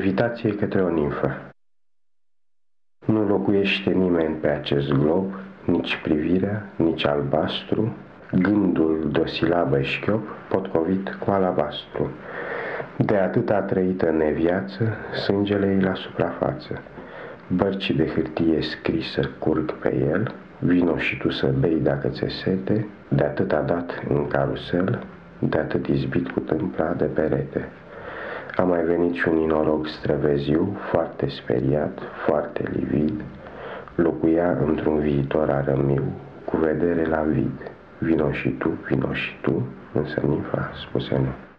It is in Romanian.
Invitație către o nimfă Nu locuiește nimeni pe acest glob, nici privirea, nici albastru, Gândul de o silabă șchiop, potcovit cu alabastru. De atât a trăită neviață, sângele ei la suprafață. Bărci de hârtie scrisă curg pe el, vino și tu să bei dacă ți sete, de atât a dat în carusel, de atât izbit cu tâmpla de perete. A mai venit și un inorog străveziu, foarte speriat, foarte livid, locuia într-un viitor arămiu, cu vedere la vid. Vino și tu, vino și tu, însă nimfa spuse nu.